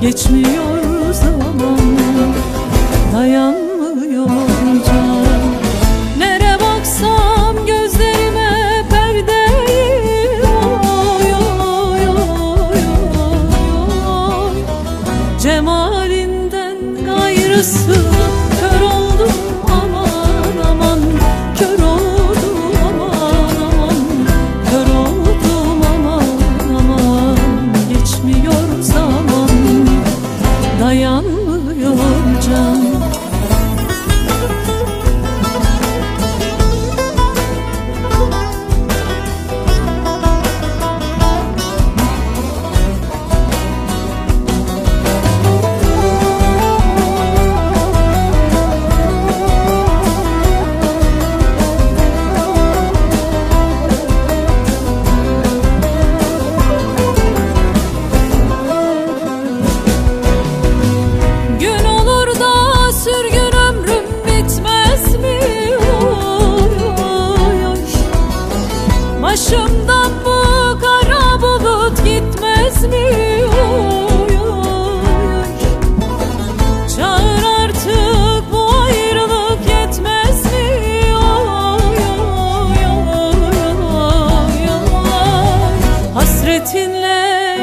Geçmiyor zaman. Dayanmıyor can Nere baksam gözlerime perdeyim oy, oy, oy, oy, oy. Cemalinden gayrısı Dayanmıyor can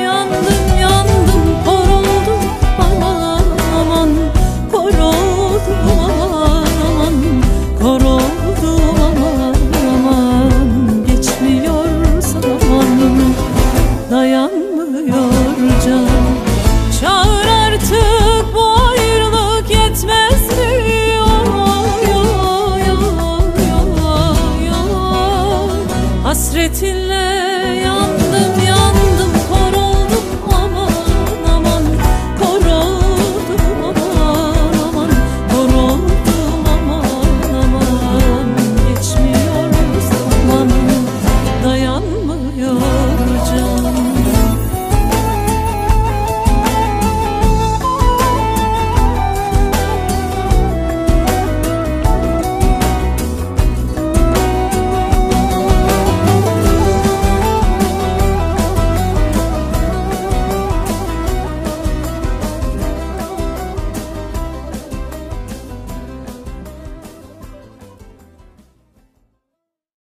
yandım yandım kor aman aman Kor aman aman Kor aman aman Geçmiyor zaman dayanmıyor can Çağır artık bu ayrılık yetmez mi? Oy, oy, oy. Hasretinle yandım yandım